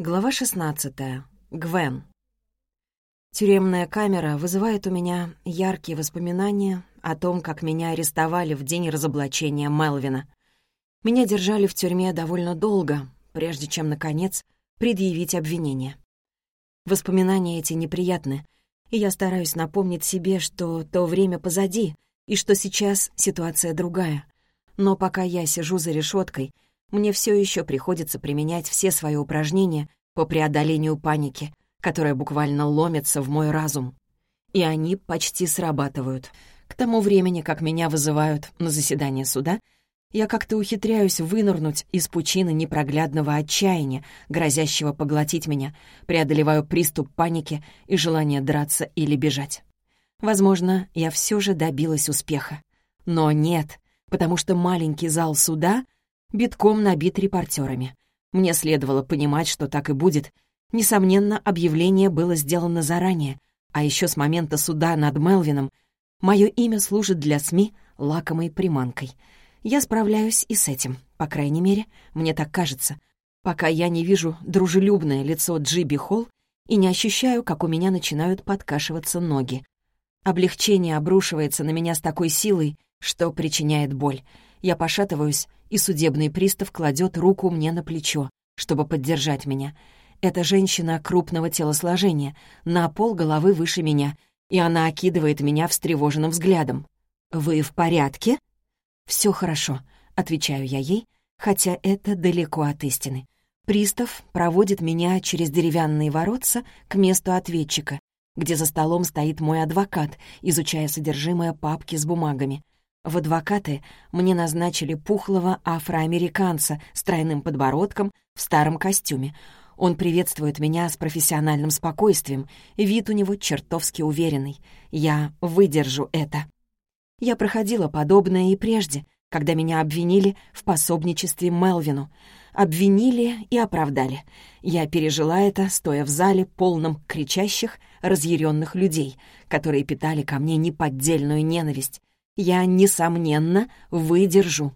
Глава 16. Гвен. Тюремная камера вызывает у меня яркие воспоминания о том, как меня арестовали в день разоблачения Мелвина. Меня держали в тюрьме довольно долго, прежде чем, наконец, предъявить обвинение. Воспоминания эти неприятны, и я стараюсь напомнить себе, что то время позади, и что сейчас ситуация другая. Но пока я сижу за решеткой — мне все еще приходится применять все свои упражнения по преодолению паники, которая буквально ломится в мой разум. И они почти срабатывают. К тому времени, как меня вызывают на заседание суда, я как-то ухитряюсь вынырнуть из пучины непроглядного отчаяния, грозящего поглотить меня, преодолеваю приступ паники и желание драться или бежать. Возможно, я все же добилась успеха. Но нет, потому что маленький зал суда — битком набит репортерами. Мне следовало понимать, что так и будет. Несомненно, объявление было сделано заранее, а еще с момента суда над Мелвином мое имя служит для СМИ лакомой приманкой. Я справляюсь и с этим, по крайней мере, мне так кажется, пока я не вижу дружелюбное лицо Джиби Холл и не ощущаю, как у меня начинают подкашиваться ноги. Облегчение обрушивается на меня с такой силой, что причиняет боль. Я пошатываюсь, и судебный пристав кладет руку мне на плечо, чтобы поддержать меня. Эта женщина крупного телосложения, на пол головы выше меня, и она окидывает меня встревоженным взглядом. «Вы в порядке?» «Все хорошо», — отвечаю я ей, хотя это далеко от истины. Пристав проводит меня через деревянные воротца к месту ответчика, где за столом стоит мой адвокат, изучая содержимое папки с бумагами. В адвокаты мне назначили пухлого афроамериканца с тройным подбородком в старом костюме. Он приветствует меня с профессиональным спокойствием, вид у него чертовски уверенный. Я выдержу это. Я проходила подобное и прежде, когда меня обвинили в пособничестве Мелвину. Обвинили и оправдали. Я пережила это, стоя в зале, полном кричащих, разъяренных людей, которые питали ко мне неподдельную ненависть я, несомненно, выдержу.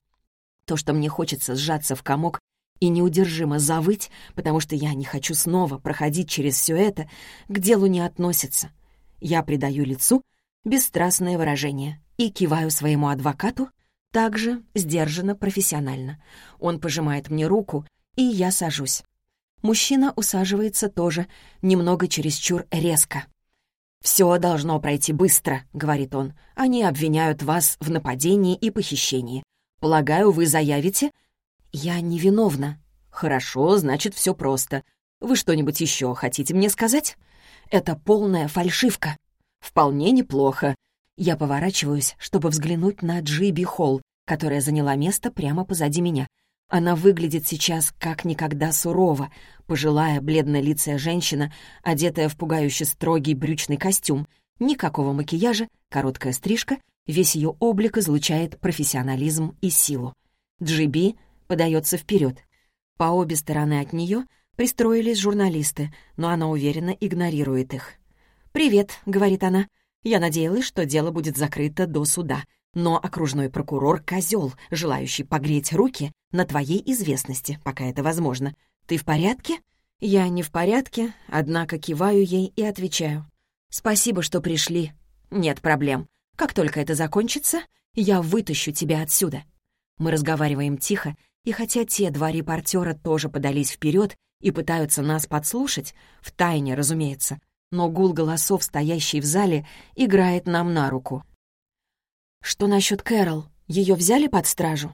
То, что мне хочется сжаться в комок и неудержимо завыть, потому что я не хочу снова проходить через все это, к делу не относится. Я придаю лицу бесстрастное выражение и киваю своему адвокату также сдержанно, профессионально. Он пожимает мне руку, и я сажусь. Мужчина усаживается тоже, немного чересчур резко. «Все должно пройти быстро», — говорит он. «Они обвиняют вас в нападении и похищении. Полагаю, вы заявите?» «Я невиновна». «Хорошо, значит, все просто. Вы что-нибудь еще хотите мне сказать?» «Это полная фальшивка». «Вполне неплохо». Я поворачиваюсь, чтобы взглянуть на Джиби Холл, которая заняла место прямо позади меня. Она выглядит сейчас как никогда сурово. Пожилая, бледнолицая женщина, одетая в пугающе строгий брючный костюм. Никакого макияжа, короткая стрижка, весь ее облик излучает профессионализм и силу. Джиби подается вперед. По обе стороны от нее пристроились журналисты, но она уверенно игнорирует их. «Привет», — говорит она. «Я надеялась, что дело будет закрыто до суда. Но окружной прокурор — козел, желающий погреть руки на твоей известности, пока это возможно. Ты в порядке? Я не в порядке, однако киваю ей и отвечаю. Спасибо, что пришли. Нет проблем. Как только это закончится, я вытащу тебя отсюда. Мы разговариваем тихо, и хотя те два репортера тоже подались вперед и пытаются нас подслушать, в тайне, разумеется, но гул голосов, стоящий в зале, играет нам на руку. «Что насчет Кэрол? Ее взяли под стражу?»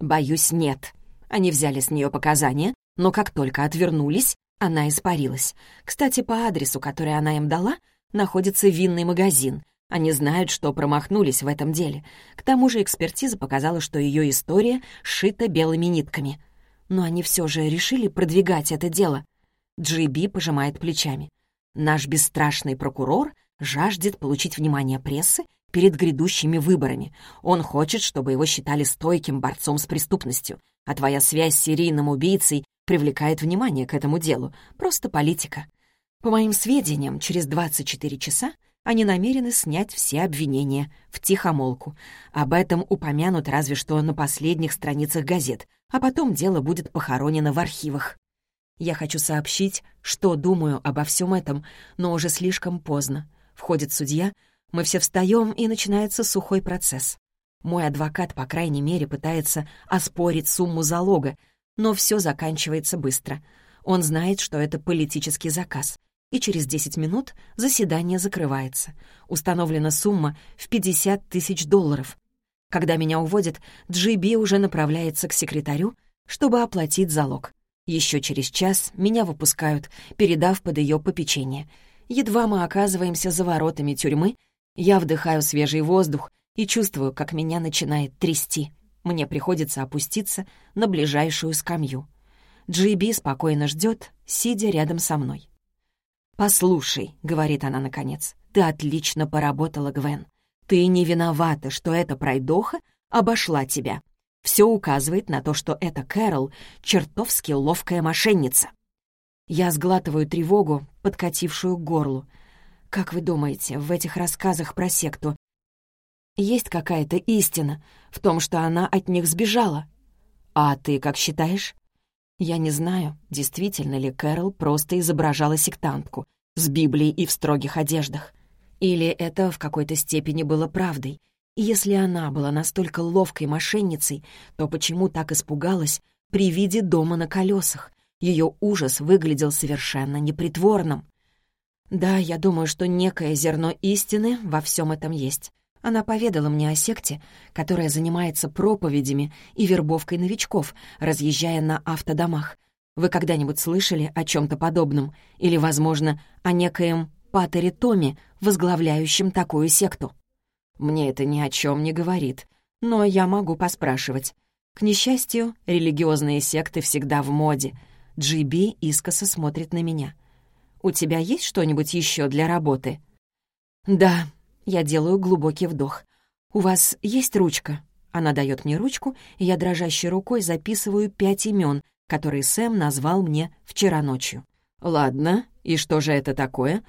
«Боюсь, нет. Они взяли с нее показания, но как только отвернулись, она испарилась. Кстати, по адресу, который она им дала, находится винный магазин. Они знают, что промахнулись в этом деле. К тому же экспертиза показала, что ее история сшита белыми нитками. Но они все же решили продвигать это дело. Джиби пожимает плечами. Наш бесстрашный прокурор жаждет получить внимание прессы перед грядущими выборами. Он хочет, чтобы его считали стойким борцом с преступностью, а твоя связь с серийным убийцей привлекает внимание к этому делу. Просто политика. По моим сведениям, через 24 часа они намерены снять все обвинения в тихомолку. Об этом упомянут разве что на последних страницах газет, а потом дело будет похоронено в архивах. Я хочу сообщить, что думаю обо всем этом, но уже слишком поздно. Входит судья, мы все встаем, и начинается сухой процесс. Мой адвокат, по крайней мере, пытается оспорить сумму залога, но все заканчивается быстро. Он знает, что это политический заказ. И через 10 минут заседание закрывается. Установлена сумма в 50 тысяч долларов. Когда меня уводят, Джиби уже направляется к секретарю, чтобы оплатить залог. Еще через час меня выпускают, передав под ее попечение. Едва мы оказываемся за воротами тюрьмы, я вдыхаю свежий воздух и чувствую, как меня начинает трясти. Мне приходится опуститься на ближайшую скамью. Джиби спокойно ждет, сидя рядом со мной. «Послушай», — говорит она наконец, — «ты отлично поработала, Гвен. Ты не виновата, что эта пройдоха обошла тебя. Все указывает на то, что эта Кэрол — чертовски ловкая мошенница. Я сглатываю тревогу, подкатившую к горлу. Как вы думаете, в этих рассказах про секту есть какая-то истина в том, что она от них сбежала? А ты как считаешь? Я не знаю, действительно ли Кэрол просто изображала сектантку с Библией и в строгих одеждах. Или это в какой-то степени было правдой, и если она была настолько ловкой мошенницей, то почему так испугалась при виде дома на колесах? Ее ужас выглядел совершенно непритворным. Да, я думаю, что некое зерно истины во всем этом есть. Она поведала мне о секте, которая занимается проповедями и вербовкой новичков, разъезжая на автодомах. Вы когда-нибудь слышали о чем-то подобном? Или, возможно, о некоем Патере Томе, возглавляющем такую секту? Мне это ни о чем не говорит, но я могу поспрашивать. К несчастью, религиозные секты всегда в моде. Джиби искоса смотрит на меня. «У тебя есть что-нибудь еще для работы?» «Да», — я делаю глубокий вдох. «У вас есть ручка?» Она дает мне ручку, и я дрожащей рукой записываю пять имен, которые Сэм назвал мне вчера ночью. «Ладно, и что же это такое?»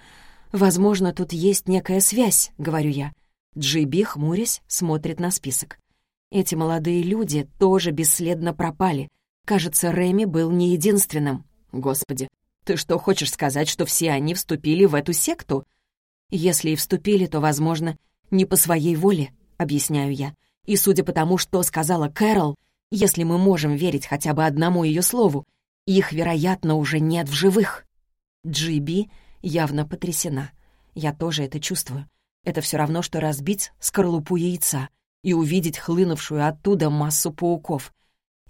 «Возможно, тут есть некая связь», — говорю я. Джиби, хмурясь, смотрит на список. Эти молодые люди тоже бесследно пропали. Кажется, Рэми был не единственным. Господи, ты что, хочешь сказать, что все они вступили в эту секту? Если и вступили, то, возможно, не по своей воле, объясняю я. И судя по тому, что сказала Кэрол, если мы можем верить хотя бы одному ее слову, их, вероятно, уже нет в живых. Джиби явно потрясена. Я тоже это чувствую. Это все равно, что разбить скорлупу яйца и увидеть хлынувшую оттуда массу пауков.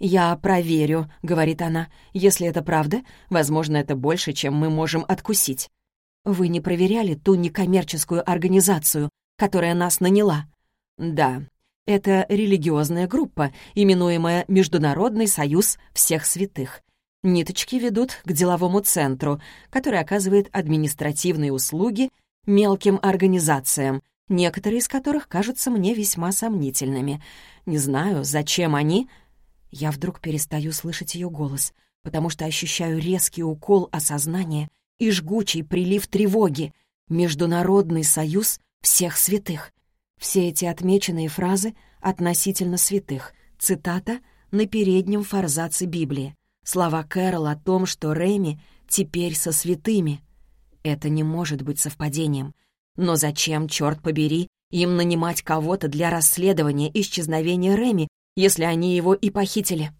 «Я проверю», — говорит она. «Если это правда, возможно, это больше, чем мы можем откусить». «Вы не проверяли ту некоммерческую организацию, которая нас наняла?» «Да, это религиозная группа, именуемая Международный союз всех святых. Ниточки ведут к деловому центру, который оказывает административные услуги мелким организациям, некоторые из которых кажутся мне весьма сомнительными. Не знаю, зачем они... Я вдруг перестаю слышать ее голос, потому что ощущаю резкий укол осознания и жгучий прилив тревоги. Международный союз всех святых. Все эти отмеченные фразы относительно святых. Цитата на переднем форзаце Библии. Слова Кэрол о том, что Рэми теперь со святыми — это не может быть совпадением. Но зачем, черт побери, им нанимать кого-то для расследования исчезновения Реми, если они его и похитили?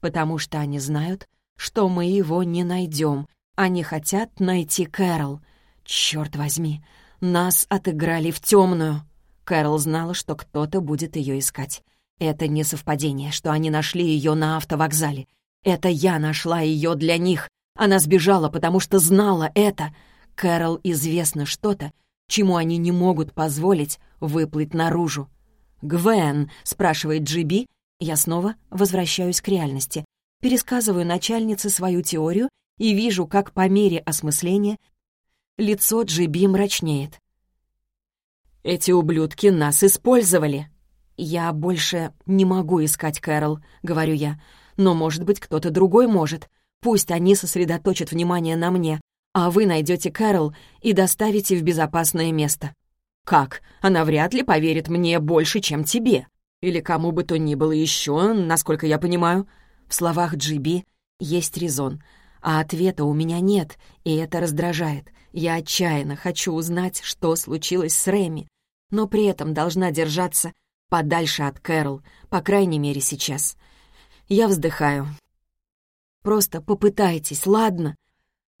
Потому что они знают, что мы его не найдем. Они хотят найти Кэрол. Черт возьми, нас отыграли в темную. Кэрол знала, что кто-то будет ее искать. Это не совпадение, что они нашли ее на автовокзале. Это я нашла ее для них. Она сбежала, потому что знала это. Кэрол известно что-то, чему они не могут позволить выплыть наружу. «Гвен», — спрашивает Джиби, я снова возвращаюсь к реальности, пересказываю начальнице свою теорию и вижу, как по мере осмысления лицо Джиби мрачнеет. «Эти ублюдки нас использовали!» «Я больше не могу искать Кэрол», — говорю я, «но, может быть, кто-то другой может. Пусть они сосредоточат внимание на мне, а вы найдете Кэрол и доставите в безопасное место. Как? Она вряд ли поверит мне больше, чем тебе. Или кому бы то ни было еще, насколько я понимаю. В словах Джиби есть резон. а ответа у меня нет, и это раздражает. Я отчаянно хочу узнать, что случилось с Реми, но при этом должна держаться подальше от Кэрол, по крайней мере сейчас. Я вздыхаю. Просто попытайтесь, ладно?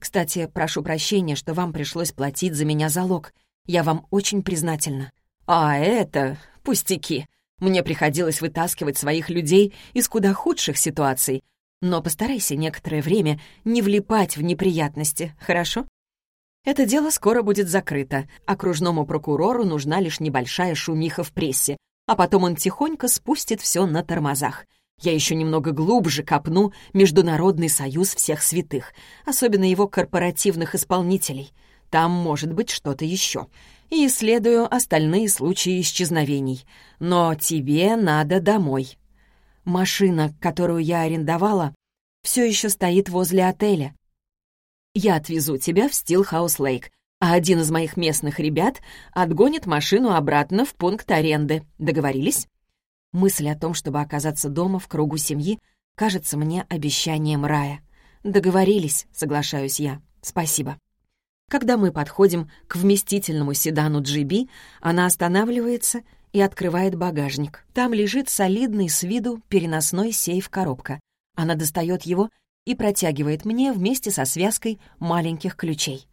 Кстати, прошу прощения, что вам пришлось платить за меня залог. Я вам очень признательна. А это пустяки. Мне приходилось вытаскивать своих людей из куда худших ситуаций. Но постарайся некоторое время не влипать в неприятности, хорошо? Это дело скоро будет закрыто. Окружному прокурору нужна лишь небольшая шумиха в прессе, а потом он тихонько спустит все на тормозах. Я еще немного глубже копну Международный союз всех святых, особенно его корпоративных исполнителей. Там может быть что-то еще. И исследую остальные случаи исчезновений. Но тебе надо домой. Машина, которую я арендовала, все еще стоит возле отеля. Я отвезу тебя в Стилхаус-Лейк, а один из моих местных ребят отгонит машину обратно в пункт аренды. Договорились? Мысль о том, чтобы оказаться дома в кругу семьи, кажется мне обещанием рая. «Договорились», — соглашаюсь я. «Спасибо». Когда мы подходим к вместительному седану GB, она останавливается и открывает багажник. Там лежит солидный с виду переносной сейф-коробка. Она достает его и протягивает мне вместе со связкой маленьких ключей.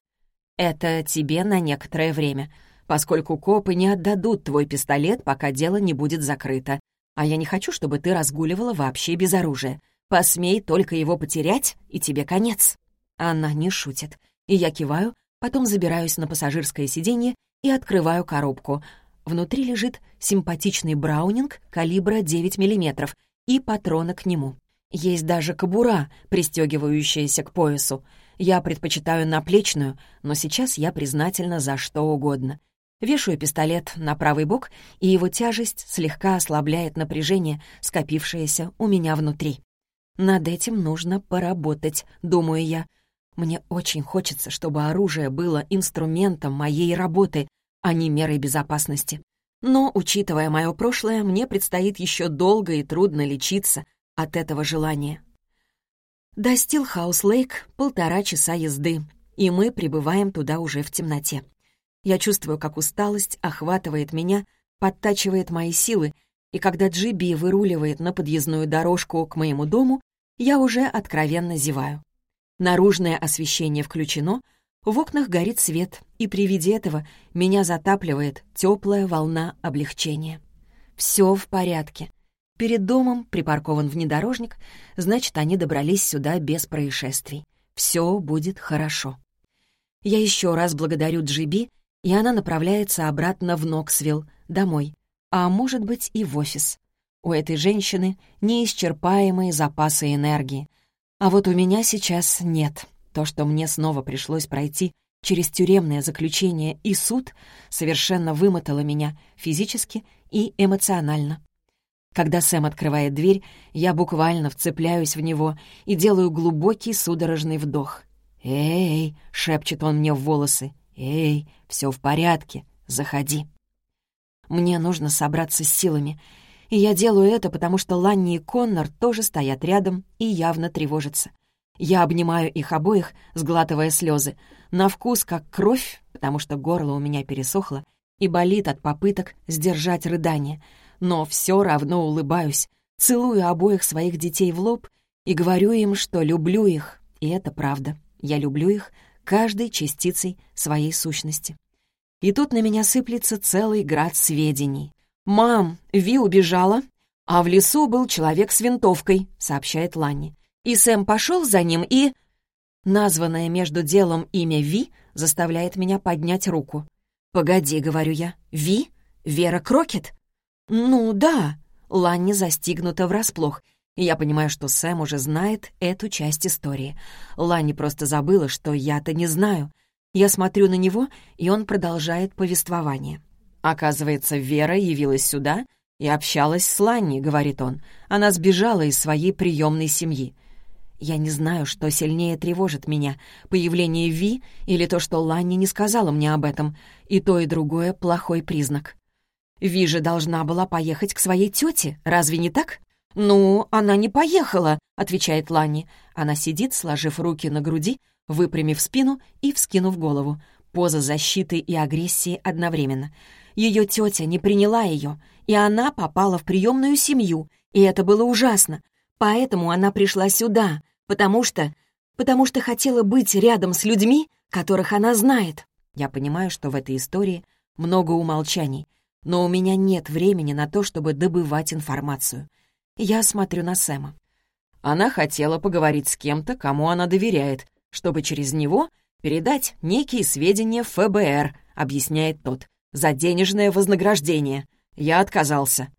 «Это тебе на некоторое время», поскольку копы не отдадут твой пистолет, пока дело не будет закрыто. А я не хочу, чтобы ты разгуливала вообще без оружия. Посмей только его потерять, и тебе конец». Она не шутит. И я киваю, потом забираюсь на пассажирское сиденье и открываю коробку. Внутри лежит симпатичный браунинг калибра 9 мм и патроны к нему. Есть даже кобура, пристегивающаяся к поясу. Я предпочитаю наплечную, но сейчас я признательна за что угодно. Вешаю пистолет на правый бок, и его тяжесть слегка ослабляет напряжение, скопившееся у меня внутри. Над этим нужно поработать, думаю я. Мне очень хочется, чтобы оружие было инструментом моей работы, а не мерой безопасности. Но, учитывая мое прошлое, мне предстоит еще долго и трудно лечиться от этого желания. До Стилхаус-Лейк полтора часа езды, и мы прибываем туда уже в темноте. Я чувствую, как усталость охватывает меня, подтачивает мои силы, и когда Джиби выруливает на подъездную дорожку к моему дому, я уже откровенно зеваю. Наружное освещение включено, в окнах горит свет, и при виде этого меня затапливает теплая волна облегчения. Все в порядке. Перед домом припаркован внедорожник, значит, они добрались сюда без происшествий. Все будет хорошо. Я еще раз благодарю Джиби и она направляется обратно в Ноксвилл, домой, а может быть и в офис. У этой женщины неисчерпаемые запасы энергии. А вот у меня сейчас нет. То, что мне снова пришлось пройти через тюремное заключение и суд, совершенно вымотало меня физически и эмоционально. Когда Сэм открывает дверь, я буквально вцепляюсь в него и делаю глубокий судорожный вдох. «Эй!» — шепчет он мне в волосы. «Эй, все в порядке, заходи». Мне нужно собраться с силами, и я делаю это, потому что Ланни и Коннор тоже стоят рядом и явно тревожатся. Я обнимаю их обоих, сглатывая слезы, на вкус как кровь, потому что горло у меня пересохло и болит от попыток сдержать рыдание, но все равно улыбаюсь, целую обоих своих детей в лоб и говорю им, что люблю их, и это правда. Я люблю их, каждой частицей своей сущности. И тут на меня сыплется целый град сведений. «Мам, Ви убежала, а в лесу был человек с винтовкой», — сообщает Ланни. «И Сэм пошел за ним и...» Названное между делом имя Ви заставляет меня поднять руку. «Погоди», — говорю я, — «Ви? Вера Крокет?» «Ну, да». Ланни застигнута врасплох — и я понимаю, что Сэм уже знает эту часть истории. Ланни просто забыла, что я-то не знаю. Я смотрю на него, и он продолжает повествование. Оказывается, Вера явилась сюда и общалась с Ланни, говорит он. Она сбежала из своей приемной семьи. Я не знаю, что сильнее тревожит меня, появление Ви или то, что Ланни не сказала мне об этом, и то, и другое — плохой признак. Ви же должна была поехать к своей тете, разве не так? «Ну, она не поехала», — отвечает Ланни. Она сидит, сложив руки на груди, выпрямив спину и вскинув голову. Поза защиты и агрессии одновременно. Ее тетя не приняла ее, и она попала в приемную семью, и это было ужасно. Поэтому она пришла сюда, потому что... потому что хотела быть рядом с людьми, которых она знает. Я понимаю, что в этой истории много умолчаний, но у меня нет времени на то, чтобы добывать информацию. Я смотрю на Сэма. Она хотела поговорить с кем-то, кому она доверяет, чтобы через него передать некие сведения ФБР, объясняет тот, за денежное вознаграждение. Я отказался.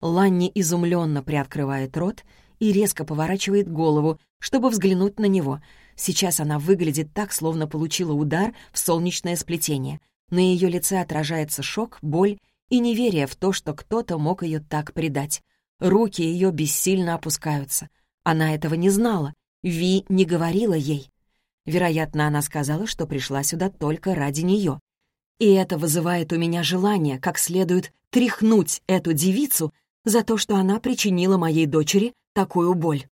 Ланни изумленно приоткрывает рот и резко поворачивает голову, чтобы взглянуть на него. Сейчас она выглядит так, словно получила удар в солнечное сплетение. На ее лице отражается шок, боль и неверие в то, что кто-то мог ее так предать. Руки ее бессильно опускаются. Она этого не знала. Ви не говорила ей. Вероятно, она сказала, что пришла сюда только ради нее. И это вызывает у меня желание как следует тряхнуть эту девицу за то, что она причинила моей дочери такую боль.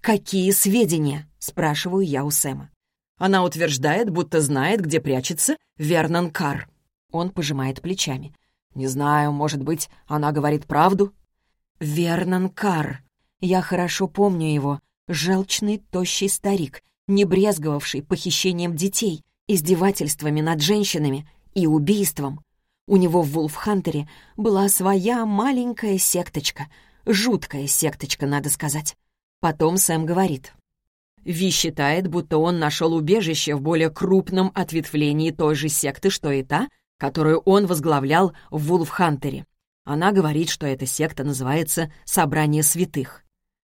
«Какие сведения?» — спрашиваю я у Сэма. Она утверждает, будто знает, где прячется Вернон Кар. Он пожимает плечами. «Не знаю, может быть, она говорит правду?» Вернон Кар. Я хорошо помню его. Желчный, тощий старик, не брезговавший похищением детей, издевательствами над женщинами и убийством. У него в Вулфхантере была своя маленькая секточка. Жуткая секточка, надо сказать. Потом Сэм говорит. Ви считает, будто он нашел убежище в более крупном ответвлении той же секты, что и та, которую он возглавлял в Вулфхантере. Она говорит, что эта секта называется «Собрание святых».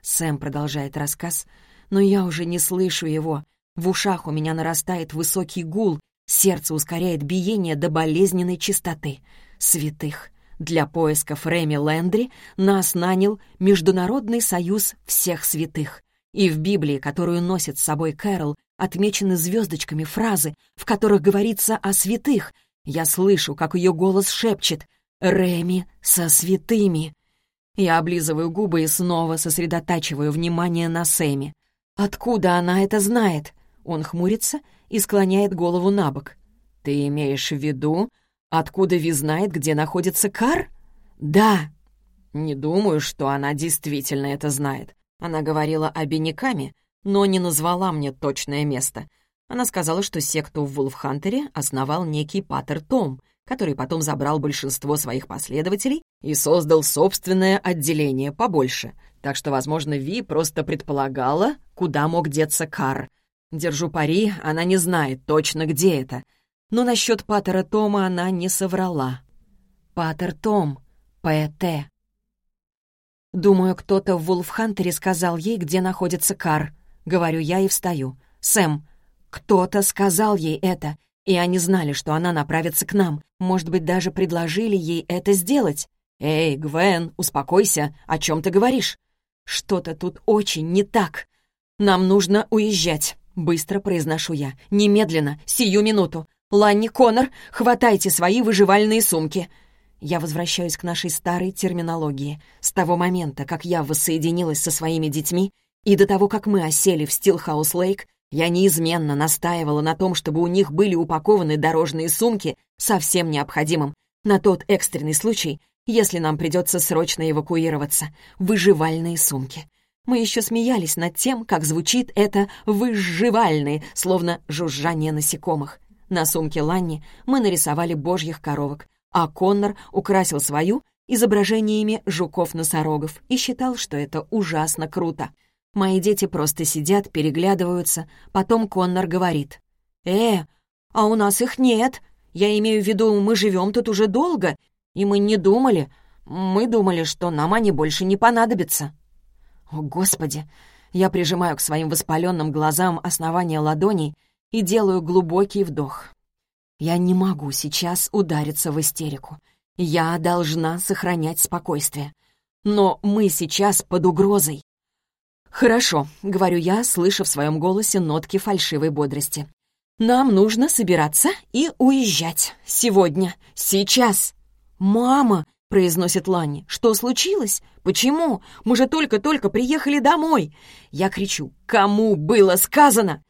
Сэм продолжает рассказ, но я уже не слышу его. В ушах у меня нарастает высокий гул, сердце ускоряет биение до болезненной чистоты. Святых. Для поисков Рэми Лэндри нас нанял Международный союз всех святых. И в Библии, которую носит с собой Кэрол, отмечены звездочками фразы, в которых говорится о святых. Я слышу, как ее голос шепчет — Реми со святыми. Я облизываю губы и снова сосредотачиваю внимание на Сэме. Откуда она это знает? Он хмурится и склоняет голову на бок. Ты имеешь в виду, откуда Ви знает, где находится Кар? Да. Не думаю, что она действительно это знает. Она говорила о Беникаме, но не назвала мне точное место. Она сказала, что секту в Вулфхантере основал некий Паттер Том, который потом забрал большинство своих последователей и создал собственное отделение побольше. Так что, возможно, Ви просто предполагала, куда мог деться Кар. Держу пари, она не знает точно, где это. Но насчет Паттера Тома она не соврала. Паттер Том, П.Т. Думаю, кто-то в Вулфхантере сказал ей, где находится Кар. Говорю я и встаю. Сэм, кто-то сказал ей это, и они знали, что она направится к нам. Может быть, даже предложили ей это сделать. «Эй, Гвен, успокойся, о чем ты говоришь?» «Что-то тут очень не так. Нам нужно уезжать», — быстро произношу я. «Немедленно, сию минуту. Ланни, Коннор, хватайте свои выживальные сумки». Я возвращаюсь к нашей старой терминологии. С того момента, как я воссоединилась со своими детьми, и до того, как мы осели в Стилхаус-Лейк, я неизменно настаивала на том, чтобы у них были упакованы дорожные сумки со всем необходимым, на тот экстренный случай, если нам придется срочно эвакуироваться. Выживальные сумки. Мы еще смеялись над тем, как звучит это «выживальные», словно жужжание насекомых. На сумке Ланни мы нарисовали божьих коровок, а Коннор украсил свою изображениями жуков-носорогов и считал, что это ужасно круто. Мои дети просто сидят, переглядываются. Потом Коннор говорит. «Э, а у нас их нет. Я имею в виду, мы живем тут уже долго, и мы не думали. Мы думали, что нам они больше не понадобятся». О, Господи! Я прижимаю к своим воспаленным глазам основание ладоней и делаю глубокий вдох. Я не могу сейчас удариться в истерику. Я должна сохранять спокойствие. Но мы сейчас под угрозой. «Хорошо», — говорю я, слыша в своем голосе нотки фальшивой бодрости. «Нам нужно собираться и уезжать. Сегодня. Сейчас». «Мама!» — произносит Ланни. «Что случилось? Почему? Мы же только-только приехали домой!» Я кричу. «Кому было сказано?»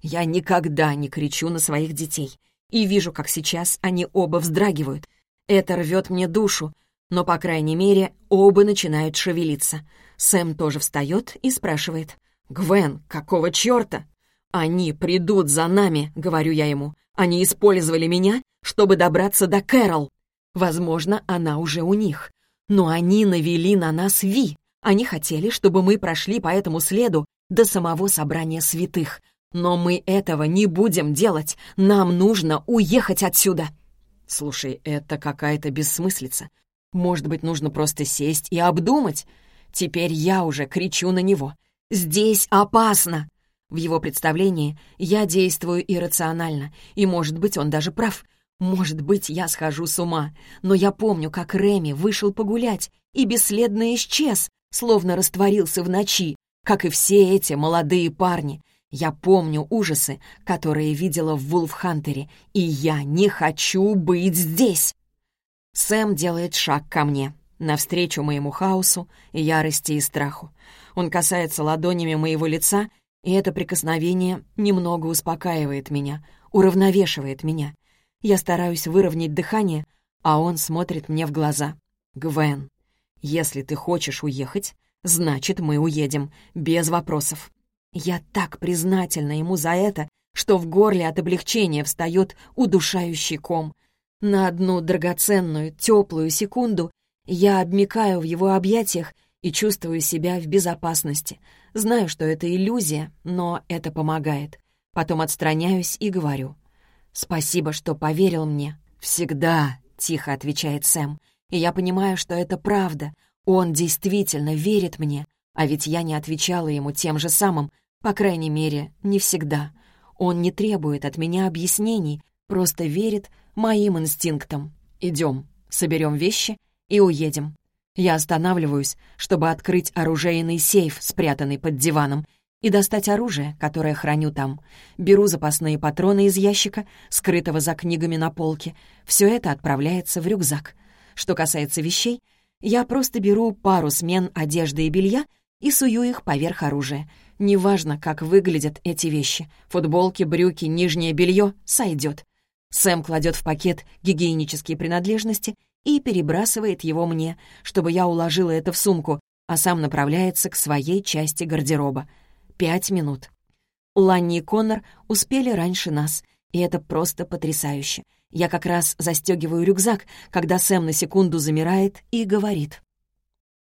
Я никогда не кричу на своих детей. И вижу, как сейчас они оба вздрагивают. Это рвет мне душу, но, по крайней мере, оба начинают шевелиться. Сэм тоже встает и спрашивает. «Гвен, какого черта?» «Они придут за нами», — говорю я ему. «Они использовали меня, чтобы добраться до Кэрол. Возможно, она уже у них. Но они навели на нас Ви. Они хотели, чтобы мы прошли по этому следу до самого собрания святых. Но мы этого не будем делать. Нам нужно уехать отсюда. Слушай, это какая-то бессмыслица. Может быть, нужно просто сесть и обдумать? Теперь я уже кричу на него. «Здесь опасно!» В его представлении я действую иррационально, и, может быть, он даже прав. Может быть, я схожу с ума, но я помню, как Реми вышел погулять и бесследно исчез, словно растворился в ночи, как и все эти молодые парни. Я помню ужасы, которые видела в Вулфхантере, и я не хочу быть здесь. Сэм делает шаг ко мне, навстречу моему хаосу, ярости и страху. Он касается ладонями моего лица, и это прикосновение немного успокаивает меня, уравновешивает меня. Я стараюсь выровнять дыхание, а он смотрит мне в глаза. «Гвен, если ты хочешь уехать, значит, мы уедем, без вопросов. Я так признательна ему за это, что в горле от облегчения встает удушающий ком. На одну драгоценную, теплую секунду я обмикаю в его объятиях и чувствую себя в безопасности. Знаю, что это иллюзия, но это помогает. Потом отстраняюсь и говорю. «Спасибо, что поверил мне». «Всегда», — тихо отвечает Сэм. И я понимаю, что это правда. Он действительно верит мне, а ведь я не отвечала ему тем же самым, по крайней мере, не всегда. Он не требует от меня объяснений, просто верит моим инстинктам. Идем, соберем вещи и уедем. Я останавливаюсь, чтобы открыть оружейный сейф, спрятанный под диваном, и достать оружие, которое храню там. Беру запасные патроны из ящика, скрытого за книгами на полке. Все это отправляется в рюкзак. Что касается вещей, я просто беру пару смен одежды и белья и сую их поверх оружия. Неважно, как выглядят эти вещи. Футболки, брюки, нижнее белье — сойдет. Сэм кладет в пакет гигиенические принадлежности и перебрасывает его мне, чтобы я уложила это в сумку, а сам направляется к своей части гардероба. Пять минут. Ланни и Коннор успели раньше нас, и это просто потрясающе. Я как раз застегиваю рюкзак, когда Сэм на секунду замирает и говорит.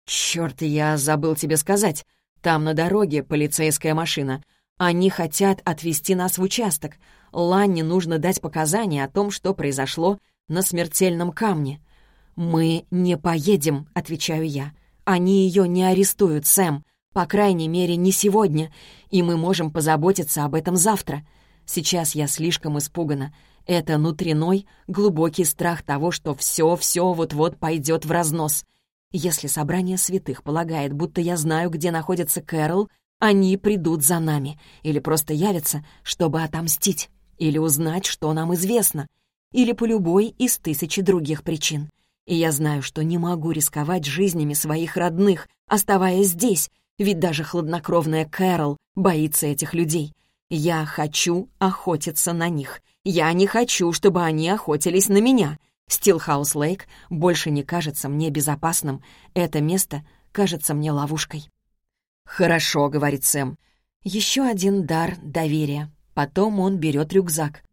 «Чёрт, я забыл тебе сказать. Там на дороге полицейская машина. Они хотят отвезти нас в участок. Ланне нужно дать показания о том, что произошло на смертельном камне. «Мы не поедем», — отвечаю я. «Они ее не арестуют, Сэм. По крайней мере, не сегодня. И мы можем позаботиться об этом завтра. Сейчас я слишком испугана. Это внутренной, глубокий страх того, что все-все вот-вот пойдет в разнос. Если собрание святых полагает, будто я знаю, где находится Кэрол, они придут за нами или просто явятся, чтобы отомстить, или узнать, что нам известно, или по любой из тысячи других причин. И я знаю, что не могу рисковать жизнями своих родных, оставаясь здесь, ведь даже хладнокровная Кэрол боится этих людей. Я хочу охотиться на них. Я не хочу, чтобы они охотились на меня — Стилхаус-Лейк больше не кажется мне безопасным. Это место кажется мне ловушкой. «Хорошо», — говорит Сэм. Еще один дар доверия. Потом он берет рюкзак.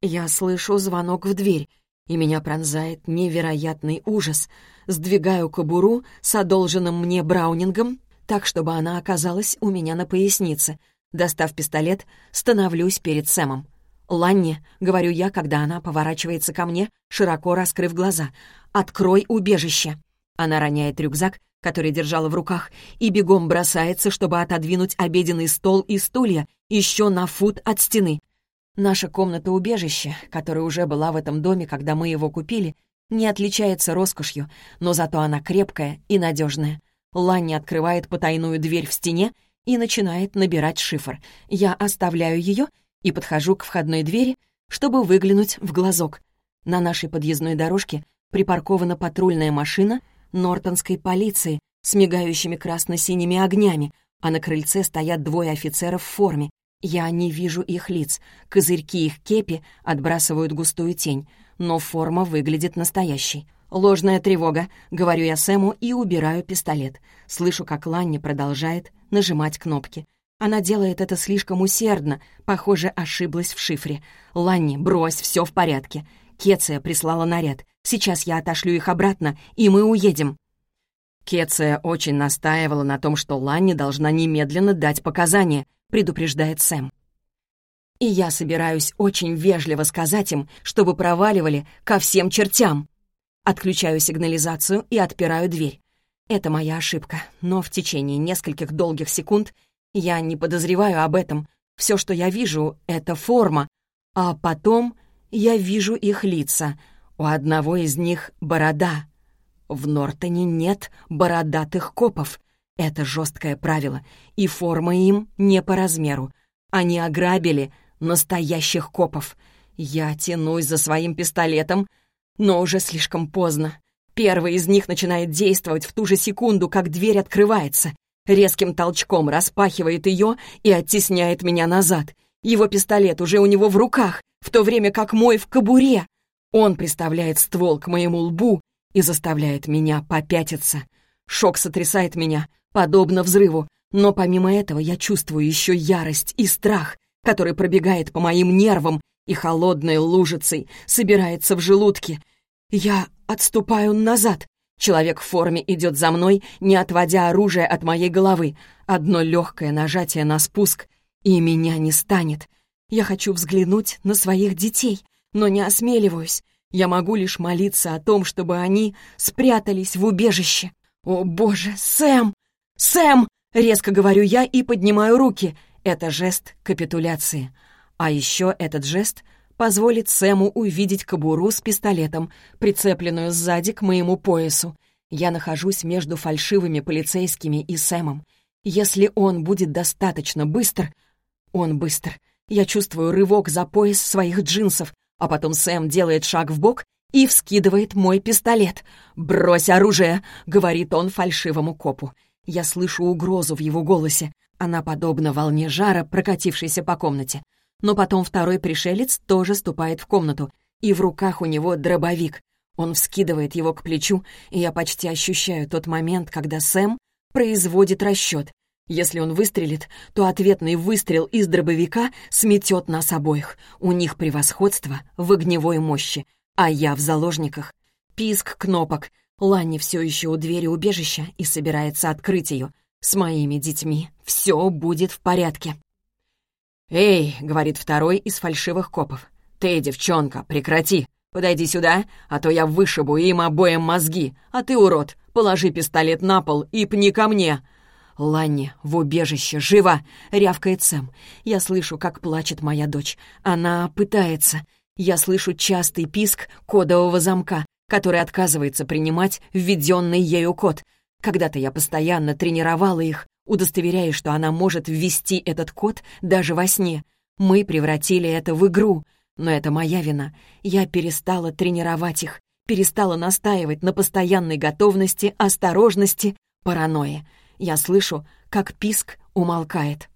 Я слышу звонок в дверь, и меня пронзает невероятный ужас. Сдвигаю кобуру с одолженным мне браунингом, так, чтобы она оказалась у меня на пояснице. Достав пистолет, становлюсь перед Сэмом. «Ланни», — говорю я, когда она поворачивается ко мне, широко раскрыв глаза, — «открой убежище». Она роняет рюкзак, который держала в руках, и бегом бросается, чтобы отодвинуть обеденный стол и стулья еще на фут от стены. Наша комната-убежище, которая уже была в этом доме, когда мы его купили, не отличается роскошью, но зато она крепкая и надежная. Ланни открывает потайную дверь в стене и начинает набирать шифр. Я оставляю ее и подхожу к входной двери, чтобы выглянуть в глазок. На нашей подъездной дорожке припаркована патрульная машина Нортонской полиции с мигающими красно-синими огнями, а на крыльце стоят двое офицеров в форме. Я не вижу их лиц, козырьки их кепи отбрасывают густую тень, но форма выглядит настоящей. «Ложная тревога», — говорю я Сэму и убираю пистолет. Слышу, как Ланни продолжает нажимать кнопки. Она делает это слишком усердно, похоже, ошиблась в шифре. «Ланни, брось, все в порядке». Кеция прислала наряд. Сейчас я отошлю их обратно, и мы уедем. Кеция очень настаивала на том, что Ланни должна немедленно дать показания, предупреждает Сэм. И я собираюсь очень вежливо сказать им, чтобы проваливали ко всем чертям. Отключаю сигнализацию и отпираю дверь. Это моя ошибка, но в течение нескольких долгих секунд я не подозреваю об этом. Все, что я вижу, — это форма, а потом я вижу их лица. У одного из них борода. В Нортоне нет бородатых копов. Это жесткое правило, и форма им не по размеру. Они ограбили настоящих копов. Я тянусь за своим пистолетом, но уже слишком поздно. Первый из них начинает действовать в ту же секунду, как дверь открывается. Резким толчком распахивает ее и оттесняет меня назад. Его пистолет уже у него в руках, в то время как мой в кобуре. Он приставляет ствол к моему лбу и заставляет меня попятиться. Шок сотрясает меня, подобно взрыву, но помимо этого я чувствую еще ярость и страх, который пробегает по моим нервам и холодной лужицей собирается в желудке. Я отступаю назад. Человек в форме идет за мной, не отводя оружие от моей головы. Одно легкое нажатие на спуск, и меня не станет. Я хочу взглянуть на своих детей, но не осмеливаюсь. Я могу лишь молиться о том, чтобы они спрятались в убежище. «О, боже, Сэм! Сэм!» — резко говорю я и поднимаю руки. Это жест капитуляции. А еще этот жест позволит Сэму увидеть кобуру с пистолетом, прицепленную сзади к моему поясу. Я нахожусь между фальшивыми полицейскими и Сэмом. Если он будет достаточно быстр... Он быстр. Я чувствую рывок за пояс своих джинсов, а потом Сэм делает шаг в бок и вскидывает мой пистолет. «Брось оружие!» — говорит он фальшивому копу. Я слышу угрозу в его голосе. Она подобна волне жара, прокатившейся по комнате. Но потом второй пришелец тоже ступает в комнату, и в руках у него дробовик. Он вскидывает его к плечу, и я почти ощущаю тот момент, когда Сэм производит расчет. Если он выстрелит, то ответный выстрел из дробовика сметет нас обоих. У них превосходство в огневой мощи, а я в заложниках. Писк кнопок. Ланни все еще у двери убежища и собирается открыть ее. С моими детьми все будет в порядке. «Эй!» — говорит второй из фальшивых копов. «Ты, девчонка, прекрати! Подойди сюда, а то я вышибу им обоим мозги, а ты, урод, положи пистолет на пол и пни ко мне!» «Ланни, в убежище, живо!» — рявкает Сэм. Я слышу, как плачет моя дочь. Она пытается. Я слышу частый писк кодового замка, который отказывается принимать введенный ею код. Когда-то я постоянно тренировала их, удостоверяя, что она может ввести этот код даже во сне. Мы превратили это в игру, но это моя вина. Я перестала тренировать их, перестала настаивать на постоянной готовности, осторожности, паранойи. Я слышу, как писк умолкает.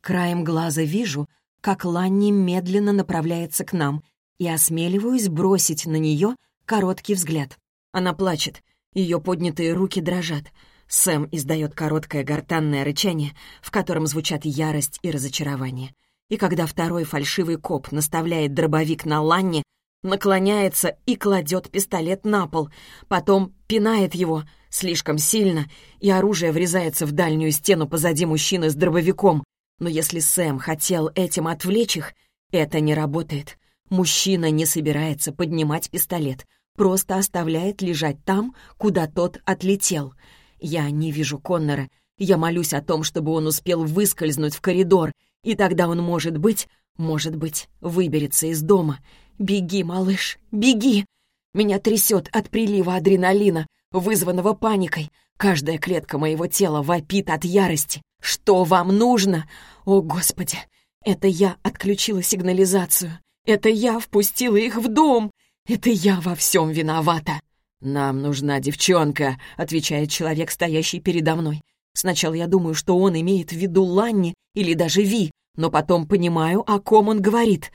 Краем глаза вижу, как Ланни медленно направляется к нам, и осмеливаюсь бросить на нее короткий взгляд. Она плачет, ее поднятые руки дрожат — Сэм издает короткое гортанное рычание, в котором звучат ярость и разочарование. И когда второй фальшивый коп наставляет дробовик на Ланни, наклоняется и кладет пистолет на пол, потом пинает его слишком сильно, и оружие врезается в дальнюю стену позади мужчины с дробовиком. Но если Сэм хотел этим отвлечь их, это не работает. Мужчина не собирается поднимать пистолет, просто оставляет лежать там, куда тот отлетел — я не вижу Коннора. Я молюсь о том, чтобы он успел выскользнуть в коридор, и тогда он, может быть, может быть, выберется из дома. Беги, малыш, беги! Меня трясет от прилива адреналина, вызванного паникой. Каждая клетка моего тела вопит от ярости. Что вам нужно? О, Господи! Это я отключила сигнализацию. Это я впустила их в дом. Это я во всем виновата!» «Нам нужна девчонка», — отвечает человек, стоящий передо мной. Сначала я думаю, что он имеет в виду Ланни или даже Ви, но потом понимаю, о ком он говорит.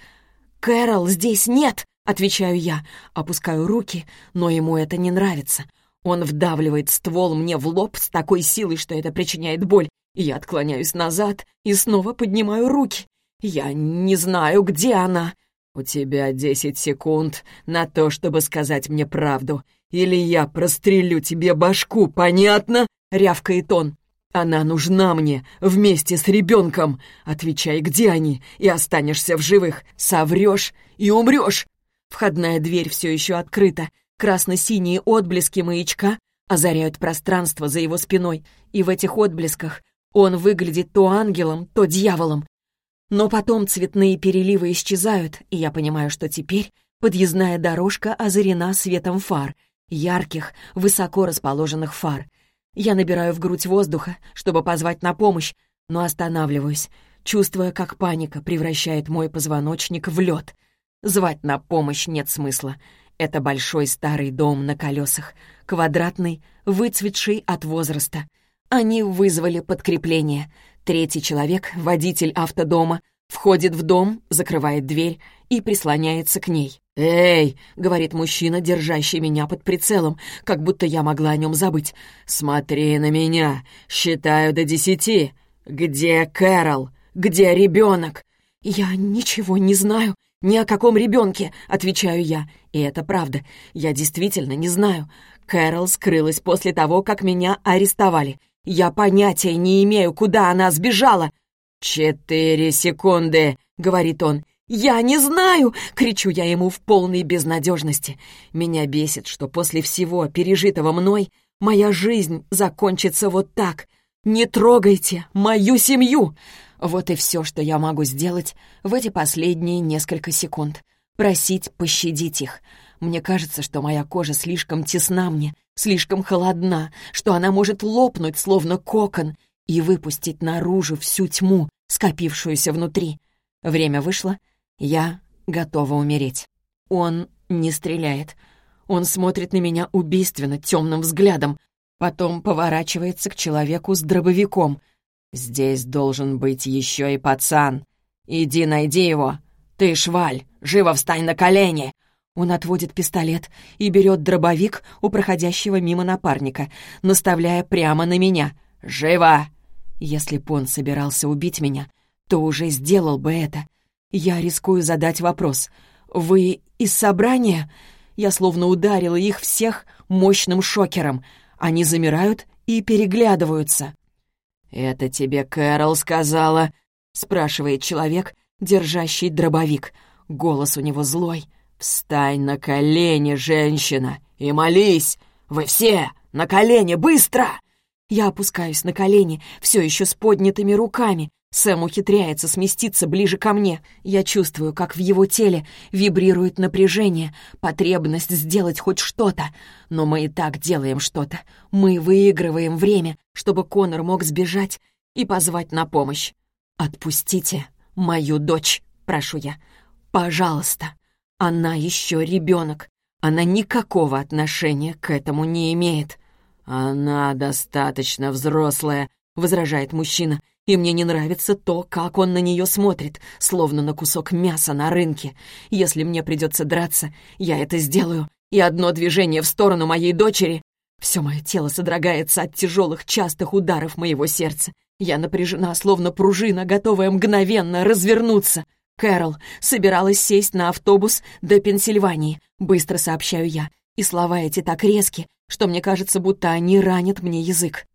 «Кэрол здесь нет!» — отвечаю я, опускаю руки, но ему это не нравится. Он вдавливает ствол мне в лоб с такой силой, что это причиняет боль. Я отклоняюсь назад и снова поднимаю руки. Я не знаю, где она. «У тебя десять секунд на то, чтобы сказать мне правду, или я прострелю тебе башку, понятно?» — рявкает он. «Она нужна мне вместе с ребенком. Отвечай, где они, и останешься в живых. Соврешь и умрешь». Входная дверь все еще открыта. Красно-синие отблески маячка озаряют пространство за его спиной, и в этих отблесках он выглядит то ангелом, то дьяволом. Но потом цветные переливы исчезают, и я понимаю, что теперь подъездная дорожка озарена светом фар, ярких, высоко расположенных фар. Я набираю в грудь воздуха, чтобы позвать на помощь, но останавливаюсь, чувствуя, как паника превращает мой позвоночник в лед. Звать на помощь нет смысла. Это большой старый дом на колесах, квадратный, выцветший от возраста. Они вызвали подкрепление. Третий человек, водитель автодома, входит в дом, закрывает дверь и прислоняется к ней. «Эй!» — говорит мужчина, держащий меня под прицелом, как будто я могла о нем забыть. «Смотри на меня! Считаю до десяти! Где Кэрол? Где ребенок?» «Я ничего не знаю ни о каком ребенке», — отвечаю я. И это правда. Я действительно не знаю. Кэрол скрылась после того, как меня арестовали. Я понятия не имею, куда она сбежала. «Четыре секунды», — говорит он. «Я не знаю!» — кричу я ему в полной безнадежности. Меня бесит, что после всего пережитого мной моя жизнь закончится вот так. «Не трогайте мою семью!» Вот и все, что я могу сделать в эти последние несколько секунд. Просить пощадить их. Мне кажется, что моя кожа слишком тесна мне, слишком холодна, что она может лопнуть, словно кокон, и выпустить наружу всю тьму, скопившуюся внутри. Время вышло, я готова умереть. Он не стреляет. Он смотрит на меня убийственно, темным взглядом, потом поворачивается к человеку с дробовиком. «Здесь должен быть еще и пацан. Иди найди его. Ты, шваль, живо встань на колени!» Он отводит пистолет и берет дробовик у проходящего мимо напарника, наставляя прямо на меня. «Живо!» Если б он собирался убить меня, то уже сделал бы это. Я рискую задать вопрос. «Вы из собрания?» Я словно ударила их всех мощным шокером. Они замирают и переглядываются. «Это тебе Кэрол сказала?» — спрашивает человек, держащий дробовик. Голос у него злой. «Встань на колени, женщина, и молись! Вы все на колени, быстро!» Я опускаюсь на колени, все еще с поднятыми руками. Сэм ухитряется сместиться ближе ко мне. Я чувствую, как в его теле вибрирует напряжение, потребность сделать хоть что-то. Но мы и так делаем что-то. Мы выигрываем время, чтобы Конор мог сбежать и позвать на помощь. «Отпустите мою дочь», — прошу я. «Пожалуйста». Она еще ребенок. Она никакого отношения к этому не имеет. «Она достаточно взрослая», — возражает мужчина, и мне не нравится то, как он на нее смотрит, словно на кусок мяса на рынке. Если мне придется драться, я это сделаю, и одно движение в сторону моей дочери... Все мое тело содрогается от тяжелых частых ударов моего сердца. Я напряжена, словно пружина, готовая мгновенно развернуться — Кэрол собиралась сесть на автобус до Пенсильвании, быстро сообщаю я, и слова эти так резки, что мне кажется, будто они ранят мне язык.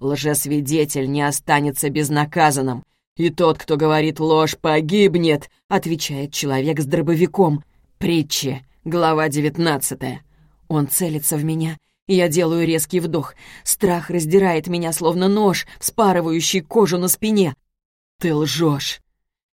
«Лжесвидетель не останется безнаказанным, и тот, кто говорит ложь, погибнет», отвечает человек с дробовиком. Притчи, глава девятнадцатая. Он целится в меня, я делаю резкий вдох. Страх раздирает меня, словно нож, вспарывающий кожу на спине. «Ты лжешь!»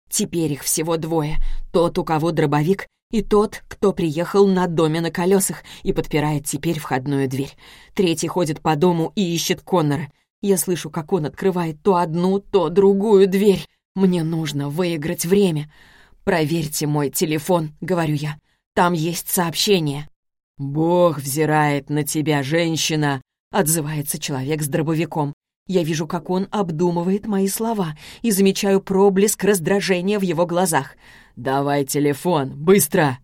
Теперь их всего двое. Тот, у кого дробовик, и тот, кто приехал на доме на колесах и подпирает теперь входную дверь. Третий ходит по дому и ищет Коннора. Я слышу, как он открывает то одну, то другую дверь. Мне нужно выиграть время. «Проверьте мой телефон», — говорю я. Там есть сообщение. «Бог взирает на тебя, женщина!» — отзывается человек с дробовиком. Я вижу, как он обдумывает мои слова и замечаю проблеск раздражения в его глазах. «Давай телефон, быстро!»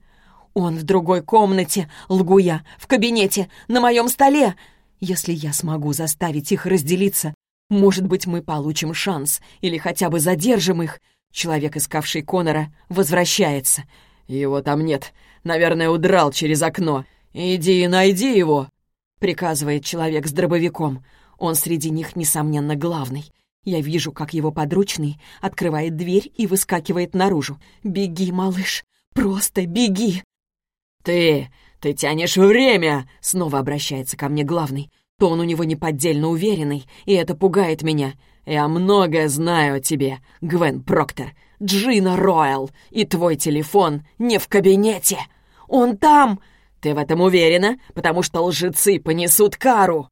«Он в другой комнате, лгу я, в кабинете, на моем столе!» «Если я смогу заставить их разделиться, может быть, мы получим шанс или хотя бы задержим их». Человек, искавший Конора, возвращается. «Его там нет. Наверное, удрал через окно. Иди и найди его!» Приказывает человек с дробовиком. Он среди них, несомненно, главный. Я вижу, как его подручный открывает дверь и выскакивает наружу. «Беги, малыш! Просто беги!» «Ты! Ты тянешь время!» — снова обращается ко мне главный. Тон у него неподдельно уверенный, и это пугает меня. «Я многое знаю о тебе, Гвен Проктор, Джина Ройл, и твой телефон не в кабинете. Он там!» «Ты в этом уверена? Потому что лжецы понесут кару!»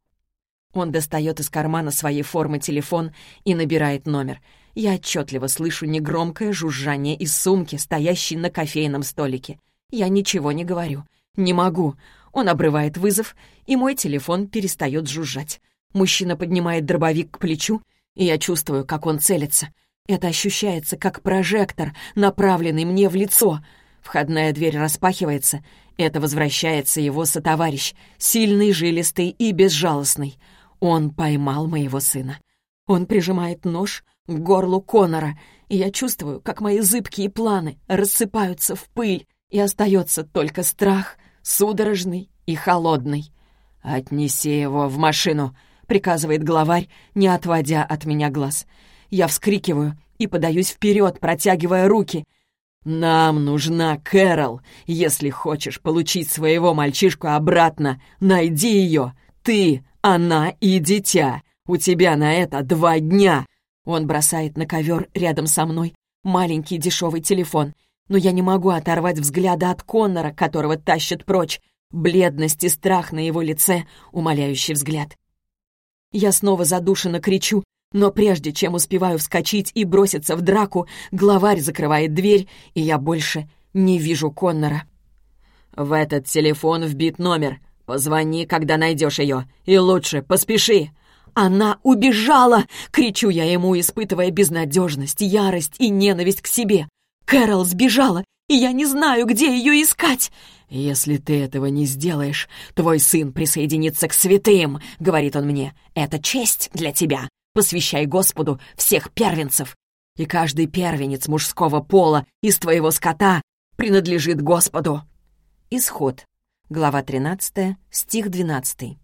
Он достает из кармана своей формы телефон и набирает номер. Я отчетливо слышу негромкое жужжание из сумки, стоящей на кофейном столике. Я ничего не говорю. Не могу. Он обрывает вызов, и мой телефон перестает жужжать. Мужчина поднимает дробовик к плечу, и я чувствую, как он целится. Это ощущается, как прожектор, направленный мне в лицо. Входная дверь распахивается. Это возвращается его сотоварищ, сильный, жилистый и безжалостный. Он поймал моего сына. Он прижимает нож к горлу Конора, и я чувствую, как мои зыбкие планы рассыпаются в пыль, и остается только страх, судорожный и холодный. «Отнеси его в машину», — приказывает главарь, не отводя от меня глаз. Я вскрикиваю и подаюсь вперед, протягивая руки. «Нам нужна Кэрол. Если хочешь получить своего мальчишку обратно, найди ее. Ты, она и дитя. У тебя на это два дня». Он бросает на ковер рядом со мной маленький дешевый телефон — но я не могу оторвать взгляда от Коннора, которого тащат прочь. Бледность и страх на его лице, умоляющий взгляд. Я снова задушенно кричу, но прежде чем успеваю вскочить и броситься в драку, главарь закрывает дверь, и я больше не вижу Коннора. «В этот телефон вбит номер. Позвони, когда найдешь ее. И лучше поспеши!» «Она убежала!» — кричу я ему, испытывая безнадежность, ярость и ненависть к себе. Кэрол сбежала, и я не знаю, где ее искать!» «Если ты этого не сделаешь, твой сын присоединится к святым», — говорит он мне. «Это честь для тебя. Посвящай Господу всех первенцев. И каждый первенец мужского пола из твоего скота принадлежит Господу». Исход. Глава 13, стих 12.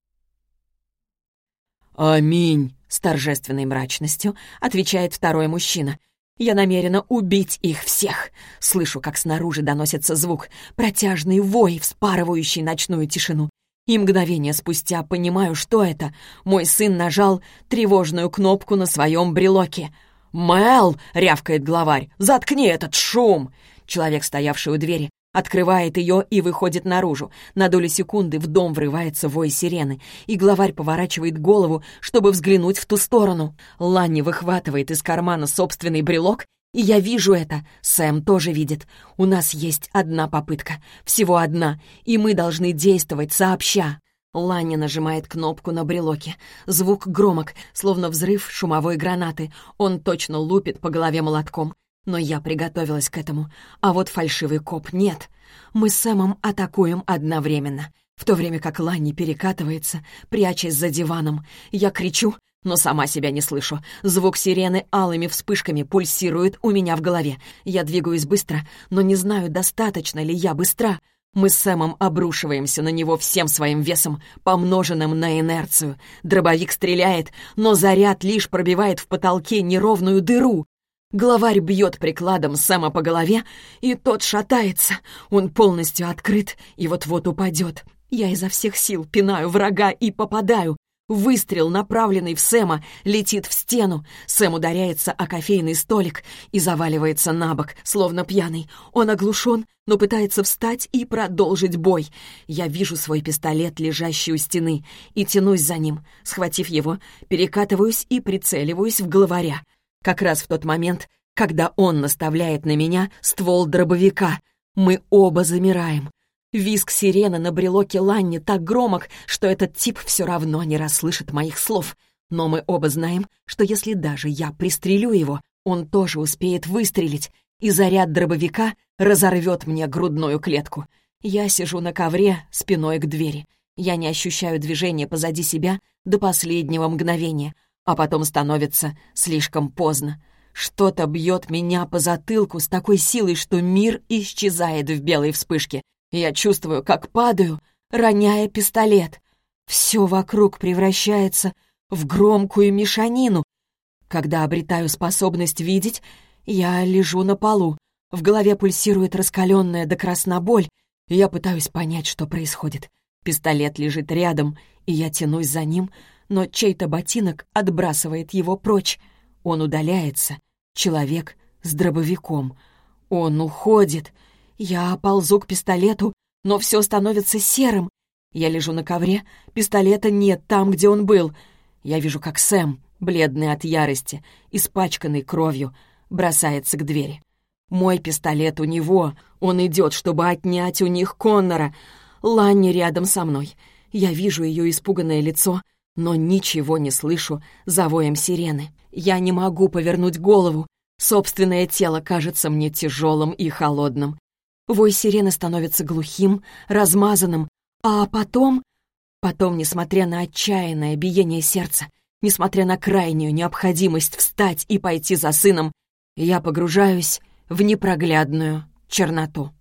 «Аминь!» — с торжественной мрачностью отвечает второй мужчина. Я намерена убить их всех. Слышу, как снаружи доносится звук, протяжный вой, вспарывающий ночную тишину. И мгновение спустя понимаю, что это. Мой сын нажал тревожную кнопку на своем брелоке. «Мэл!» — рявкает главарь. «Заткни этот шум!» Человек, стоявший у двери, открывает ее и выходит наружу. На долю секунды в дом врывается вой сирены, и главарь поворачивает голову, чтобы взглянуть в ту сторону. Ланни выхватывает из кармана собственный брелок, и я вижу это. Сэм тоже видит. У нас есть одна попытка. Всего одна, и мы должны действовать сообща. Ланни нажимает кнопку на брелоке. Звук громок, словно взрыв шумовой гранаты. Он точно лупит по голове молотком. Но я приготовилась к этому. А вот фальшивый коп нет. Мы с Сэмом атакуем одновременно. В то время как Ланни перекатывается, прячась за диваном. Я кричу, но сама себя не слышу. Звук сирены алыми вспышками пульсирует у меня в голове. Я двигаюсь быстро, но не знаю, достаточно ли я быстра. Мы с Сэмом обрушиваемся на него всем своим весом, помноженным на инерцию. Дробовик стреляет, но заряд лишь пробивает в потолке неровную дыру. Главарь бьет прикладом Сэма по голове, и тот шатается. Он полностью открыт и вот-вот упадет. Я изо всех сил пинаю врага и попадаю. Выстрел, направленный в Сэма, летит в стену. Сэм ударяется о кофейный столик и заваливается на бок, словно пьяный. Он оглушен, но пытается встать и продолжить бой. Я вижу свой пистолет, лежащий у стены, и тянусь за ним. Схватив его, перекатываюсь и прицеливаюсь в главаря. Как раз в тот момент, когда он наставляет на меня ствол дробовика. Мы оба замираем. Виск сирены на брелоке Ланни так громок, что этот тип все равно не расслышит моих слов. Но мы оба знаем, что если даже я пристрелю его, он тоже успеет выстрелить, и заряд дробовика разорвет мне грудную клетку. Я сижу на ковре спиной к двери. Я не ощущаю движения позади себя до последнего мгновения, а потом становится слишком поздно. Что-то бьет меня по затылку с такой силой, что мир исчезает в белой вспышке. Я чувствую, как падаю, роняя пистолет. Все вокруг превращается в громкую мешанину. Когда обретаю способность видеть, я лежу на полу. В голове пульсирует раскаленная до красна боль, я пытаюсь понять, что происходит. Пистолет лежит рядом, и я тянусь за ним, но чей-то ботинок отбрасывает его прочь. Он удаляется. Человек с дробовиком. Он уходит. Я ползу к пистолету, но все становится серым. Я лежу на ковре, пистолета нет там, где он был. Я вижу, как Сэм, бледный от ярости, испачканный кровью, бросается к двери. Мой пистолет у него. Он идет, чтобы отнять у них Коннора. Ланни рядом со мной. Я вижу ее испуганное лицо, но ничего не слышу за воем сирены. Я не могу повернуть голову. Собственное тело кажется мне тяжелым и холодным. Вой сирены становится глухим, размазанным, а потом... Потом, несмотря на отчаянное биение сердца, несмотря на крайнюю необходимость встать и пойти за сыном, я погружаюсь в непроглядную черноту.